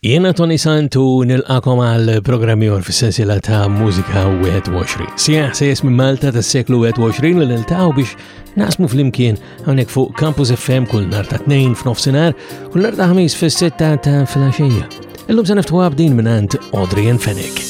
Jiena Tony Santu nilqakom għal programmi għor fis-sensiela ta' Mużika 21. Sieħ sejjes minn Malta tas-seklu 21 li niltaw biex nasmu flimkien hawnhekk fuq Campus FM kull nar ta' tnejn f'nofsinhar, kull nar ta' ħamis fis-sitta ta' filgħaxija. Illum se niftu għabdin minn Audrey and Fennec.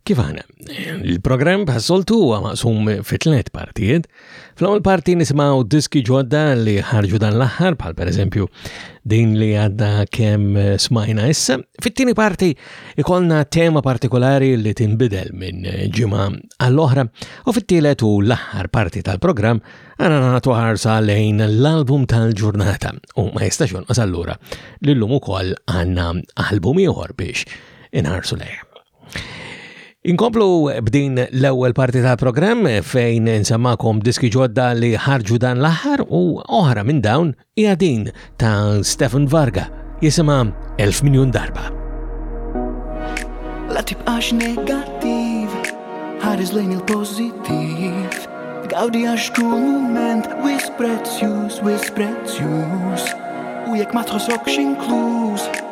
Kif aħna? Il-programm bħas-soltu huwa maqsum fi tliet partijiet. Fl-ewwel parti nisimgħu diski ġodda li ħarġu dan l-aħħar bħal pereżempju din li għadda kemm smajna issa. Fit-tieni parti ikollna tema partikolari li tinbidel minn ġimgħa għall-oħra u fit-tielet u l-aħħar parti tal-programm għana nagħtu ħarsa lejn l-album tal-ġurnata u ma jistax jonqos allura lillum ukoll għandna album ieħor biex inħarsu lejha. Inkomplu b'din l-ewwel parti tal-programm fejn nsemmakom diski ġodda li ħarġu dan l-aħħar u oħra minn dawn hija din ta' Stefan Varga jisimha Elf Miljun Darba. La tibqax negattiv, ħares lejn il-pożittiv. Gawdi għax kull moment wis prezzjuż, wis prezzjuż. U jekk ma tħossokx inkluż,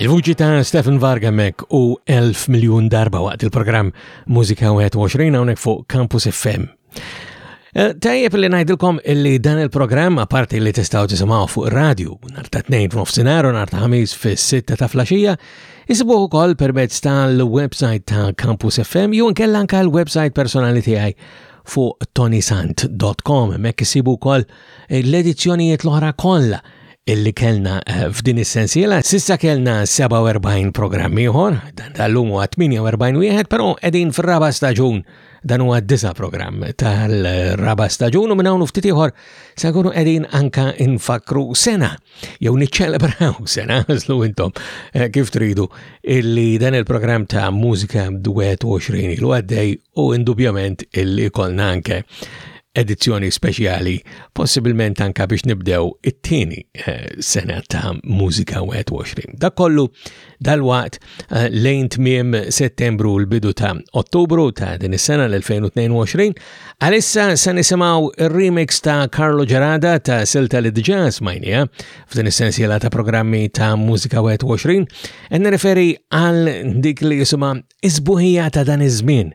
Il-vuċi ta' Stefan Vargamek u 1000 miljun darba waqt il-programm Musika 21 hawnhekk fuq Campus FM. Eh, tajjeb li najdilkom illi dan il-programm apparti li tistaw tisimaw fuq radio nar ta' tnejn f'nofsinhar u nar ta' ħamis fis-sitta ta' flaxija Isibuh ukoll permezz tal-website ta' Campus FM jew nkella anke l-website personali tiegħi fuq tonisant.com. Mek isibu wkoll l-edizzjonijiet l-oħra kollha illi kellna eh, f'din is-sensiela. Sissa kellna 47 programm ieħor, dan tal-lum huwa 48 wieħed, però qegħdin fir-raba' staġun dan huwa disa' programm tal-raba' staġun u minn hawn ftit ieħor se nkunu qegħdin anka infakru sena jew niċċelebraw se naħslu intom eh, kif tridu illi dan il-programm ta' mużika 21 ilu għaddej u indubjament illi kolna anke edizzjoni speċjali possibilment anka biex nibdew it-tieni eh, sena ta' mużika 21. Dak kollu Dalwaqt eh, lejn tmiem Settembru l-bidu ta' Ottubru ta' din is-sena l-2022, għalissa se nisimgħu remix ta' Carlo Gerada ta' silta li diġà smajnija f'din is-sensiela ta' programmi ta' Mużika 21, qed nirreferi għal dik li jisimha Isbuħija ta' dan iż-żmien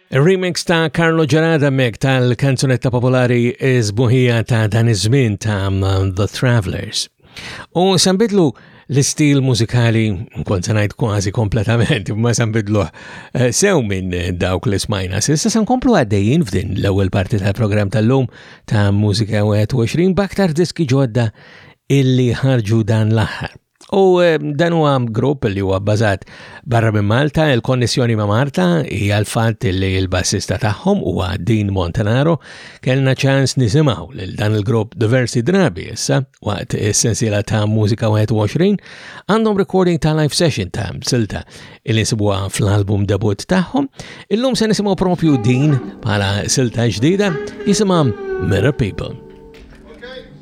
Remix ta' Carlo Gerada Meg tal-kanzunetta popolari Zbuħija ta' dan iż-żmien ta' The Travelers. U sambidlu l-istil mużikali kont se ngħid kważi kompletament, imma se nbidluh eh, sew minn dawk li smajna. S'issa se nkomplu għaddejjin f'din l-ewwel parti tal-programm tal-lum ta' Mużika 21 b'aktar diski ġodda illi ħarġu dan l-aħħar. U eh, dan huwa grupp li huwa bbażat barra minn Malta, il-konnessjoni ma' Marta hija l-fatt li l-bassista tagħhom huwa Dean Montanaro, kellna ċans nisimgħu lil dan il-grupp diversi drabi issa waqt is-sensiela ta' Mużika 21 għandhom recording ta' live session ta' silta il insibuha fl-album debut tagħhom. Illum se nisimgħu propju din bħala silta ġdida jisimha Mirror People.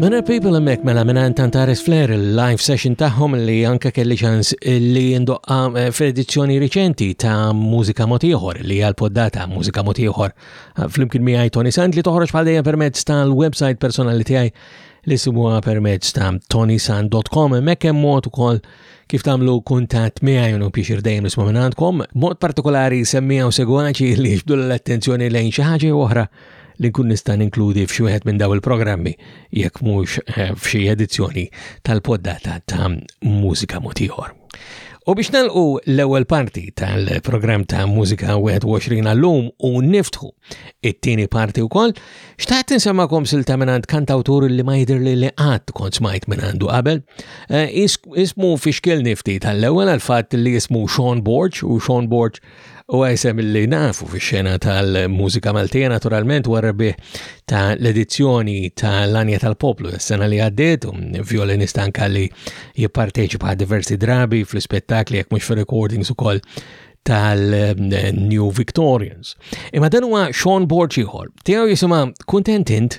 Manner People emmek mela minant Antares Flair il-live session tagħhom li anka kelli ċans li jindoqqa eh, fl-edizzjoni riċenti ta' Mużika Motiħor li għal poddata Mużika Motiħor eh, fl-imkien miħaj Tony Sant li toħroġ bħal dejjem permezz tal-website personali tiegħi li sibuha permezz ta' tonisan.com emmek hemm mod ukoll kif tagħmlu kuntatt miegħi u pixir dejjem nisma' minn għandkom. Mod partikolari semmija u segwaċi li jixbdu l-attenzjoni lejn xi ħaġa oħra li nkun nista' ninkludi f'xi wieħed minn daw il-programmi jekk mhux eh, f'xi edizzjoni tal-poddata ta' mużika motiħor. U biex nalqu l-ewwel parti tal-programm ta' Mużika 21 għallum u niftħu it-tieni parti wkoll, xtaqt insemmakom silta minant kantawtur li ma jidher li li qatt kont smajt minn għandu qabel. Eh, ismu fixkil nifti tal-ewwel għal-fatt li ismu Sean Borg u Sean Borg U għajsem li nafu fi xena tal-mużika Maltija naturalment wara bih ta' l-edizzjoni ta' l-Anja tal-Poplu s-sena li għaddiet, violinista anka li jipparteċipa diversi drabi fl-ispettakli jekk mhux fir-recordings ukoll tal-New Victorians. Imma dan huwa Sean Borg ieħor, tiegħu jisimha Kuntentint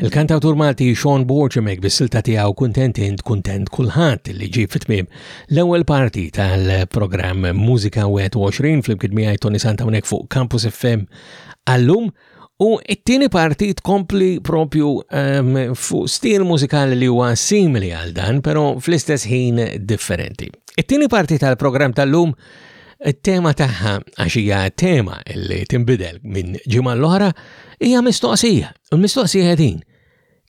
Il-kantawtur Malti Sean Borgemek bis-silta tiegħu kuntent int kuntent kulħadd li ġie fit-tmiem l-ewwel parti tal-programm Mużika 21 fl-imkien miegħi Tony Santa fuq Campus FM għallum U it-tieni parti tkompli propju um, fuq stil mużikali li huwa simili għal dan, però fl-istess ħin differenti. It-tieni parti tal-programm tal-lum it-tema tagħha għax hija tema li tinbidel minn ġimgħa l-oħra hija mistoqsija. U l-mistoqsija din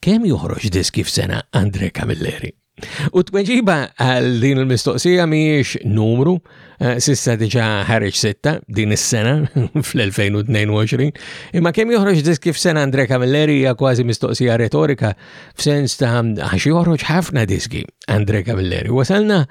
kemm joħroġ diski f'sena Andre Camilleri? U t-tweġiba għal din il-mistoqsija miex numru, eh, sissa diġa ħarġ sitta din is-sena fl-2022, imma kemm joħroġ disk kif sena Andre Camilleri hija kważi mistoqsija retorika f'sens ta' għax joħroġ ħafna diski Andre Camilleri. Wasalna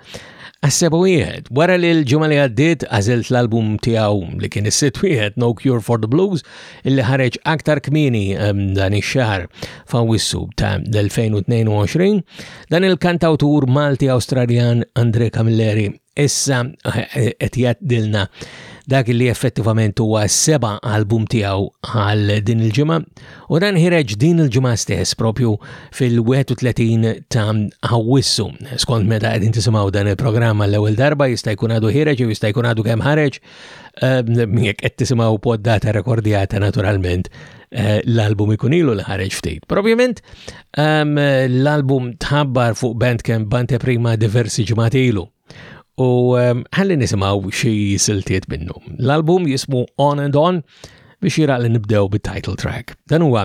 Għassebu wieħed, wara li l-ġumma li għaddit għazilt l-album tijaw li kien is-sit wieħed No Cure for the Blues, illi ħareġ aktar kmini ehm, dan ix-xahar f'Awwissu ta' l-2022, dan il-kantawtur Malti Awstraljan Andre Camilleri issa eh, eh, qed jgħaddilna dak li effettivament huwa seba album tiegħu għal din il-ġimgħa u dan ħireġ din il-ġimgħa stess propju fil-31 ta' Awwissu. Skont meta qed intisimgħu dan il-programm għall-ewwel darba jista' jkun għadu ħireġ u jista' jkun għadu kemm ħareġ Ehm, jekk qed tisimgħu poddata rekordjata naturalment eh, l-album ikun ilu li ħareġ ftit. Probjament ehm, l-album tħabbar fuq Bandcamp bante prima diversi ġimgħat ilu. U ehm, ħalli nisimgħu xi siltiet minnu. L-album jismu On and On biex jiraq li nibdew bit-title track. Dan huwa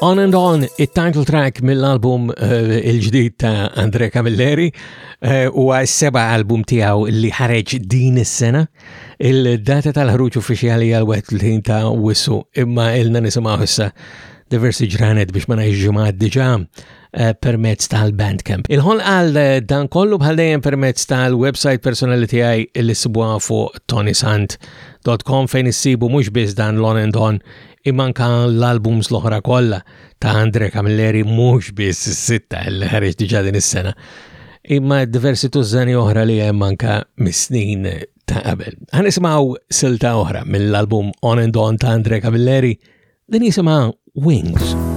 On and On, it-title track mill-album uh, il-ġdid ta' Andre Camilleri eh, u uh, seba album tiegħu li ħareġ din is-sena. Il-data tal-ħruġ uffiċjali għal 31 ta' wissu imma ilna nisimgħu issa diversi ġranet biex ma ngħix ġimgħat diġà eh, permezz tal-Bandcamp. Il-ħol għal dan kollu bħal dejjem permezz tal-website personali tiegħi li sibuha fuq tonisant.com fejn issibu mhux biss dan l-on and on Imma anka l-albums l-oħra kollha ta' Andre Camilleri mhux biss is-sitta li ħareġ diġà din is-sena, imma diversi tużżani oħra li hemm anka mis-snin ta' qabel. Ħanismaw silta oħra mill-album On and On ta' Andre Camilleri, din jisimha Wings. Wings.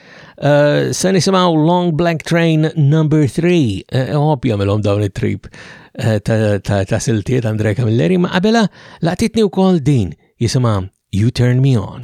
Eh, se nisimaw Long Black Train number 3, eh, hop jagħmilhom dawn it-trip eh, ta' siltiet Andrea Camilleri, ma qabela laqtitni wkoll din jisimha You Turn Me On.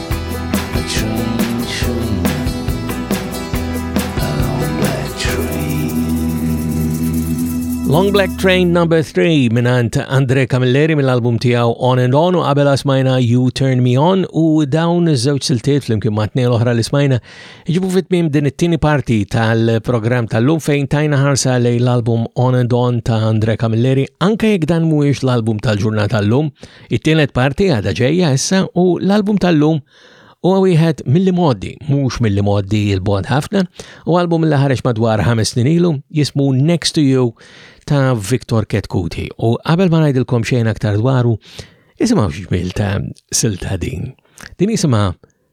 Long Black Train number 3 minant Andre Camilleri mill-album tijaw On and On u għabela smajna You Turn Me On u dawn iż-żewġ siltiet flimkien ma' tnejn oħra li smajna ġibu fit-tmiem din it-tieni parti tal-programm tal-lum fejn tajna ħarsa lej l-album On and On ta' Andre Camilleri anke jekk dan mhuwiex l-album tal-ġurnata l-lum It-tielet parti għadha ġejja issa u l-album tal-lum huwa wieħed mill-li moddi, mhux mill-li moddi il-bod ħafna, u album li ħareġ madwar ħames snin ilu jismu Next to You ta' Victor Ketkuti u qabel ma ngħidilkom xejn aktar dwaru, isimgħu x'ġmiel ta' silta din. Din isimha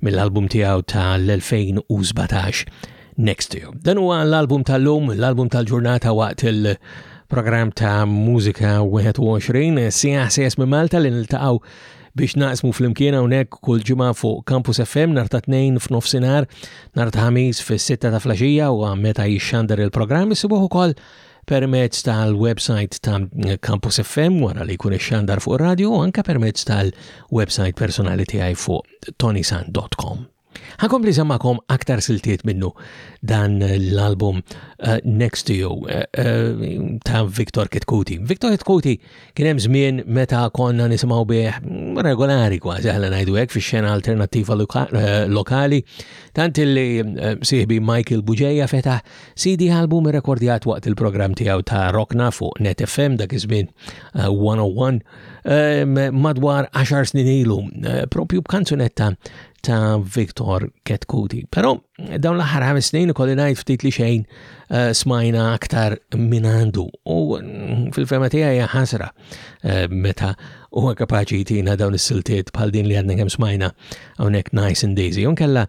mill-album tiegħu ta' l-2017 Next to You. Dan huwa l-album tal-lum, l-album tal-ġurnata waqt il- program ta' Mużika 21, sija sijas minn Malta li niltaqgħu biex naqsmu fl-imkien hawnhekk kull ġimgħa fuq Campus FM nhar ta' tnejn f'nofsinhar, nhar ta' ħamis fis-sitta ta' flaxija u meta jixxandar il-programm isibuh ukoll permezz tal-website ta' Campus FM wara li jkun ixxandar fuq ir-radju u anke permezz tal-website personali tiegħi fuq tonisan.com. Ħakom li semmakom aktar siltiet minnu dan l-album uh, Next to You uh, uh, ta' Victor Kitkuti. Victor Kitkuti kien hemm żmien meta konna nisimgħu bih regolari kważi ħalla ngħidu hekk fix-xena alternattiva loka lokali tant li sieħbi Michael Buġeja fetaħ CD album irrekordjat waqt il-programm tiegħu ta' Rokna fuq Net FM dak iż-żmien 101 eh, eh, madwar 10 snin ilu eh, propju b'kanzunetta ta' Viktor Ketkuti. Però dawn l-aħħar ħames snin ikolli ngħid ftit li xejn smajna aktar minn għandu u mm, fil-fema tiegħi hija ħasra meta huwa kapaċi tina dawn is-siltiet bħal din li għandna kemm smajna hawnhekk Nice and Daisy. Unkella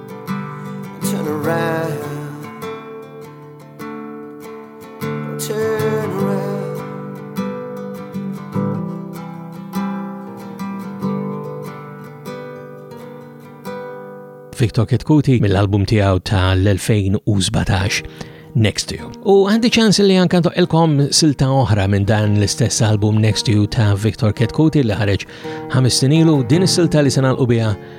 Turn around. Turn around. Victor Ketkuti mill-album tiegħu tal-2017 Next to You. U għandi ċans li għankan toqilkom silta oħra minn dan l-istess album Next to You ta' Victor Ketkuti li ħareġ ħames sinilu din is-silta li sena l-qubija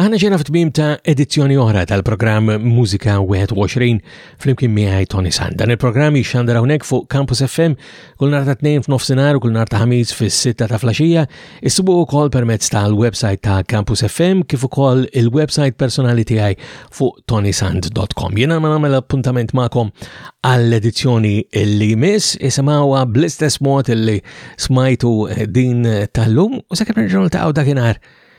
Aħna ġena f'tmim ta' edizzjoni oħra tal-programm Musika 21 fl-imkien miħaj Tony San. Dan il-programm jixxandar hawnhekk fuq Campus FM kull nar ta' tnejn f'nofsinhar u kull nar ta' ħamis fis-sitta ta' flaxija, issibu wkoll permezz tal-website ta' Campus FM kif ukoll il-website personali tiegħi fuq tonysand.com. Jiena ma nagħmel appuntament magħkom għall-edizzjoni li jmiss isimgħuha bl-istess mod li smajtu din tal-lum u sakemm nerġgħu ta' dakinhar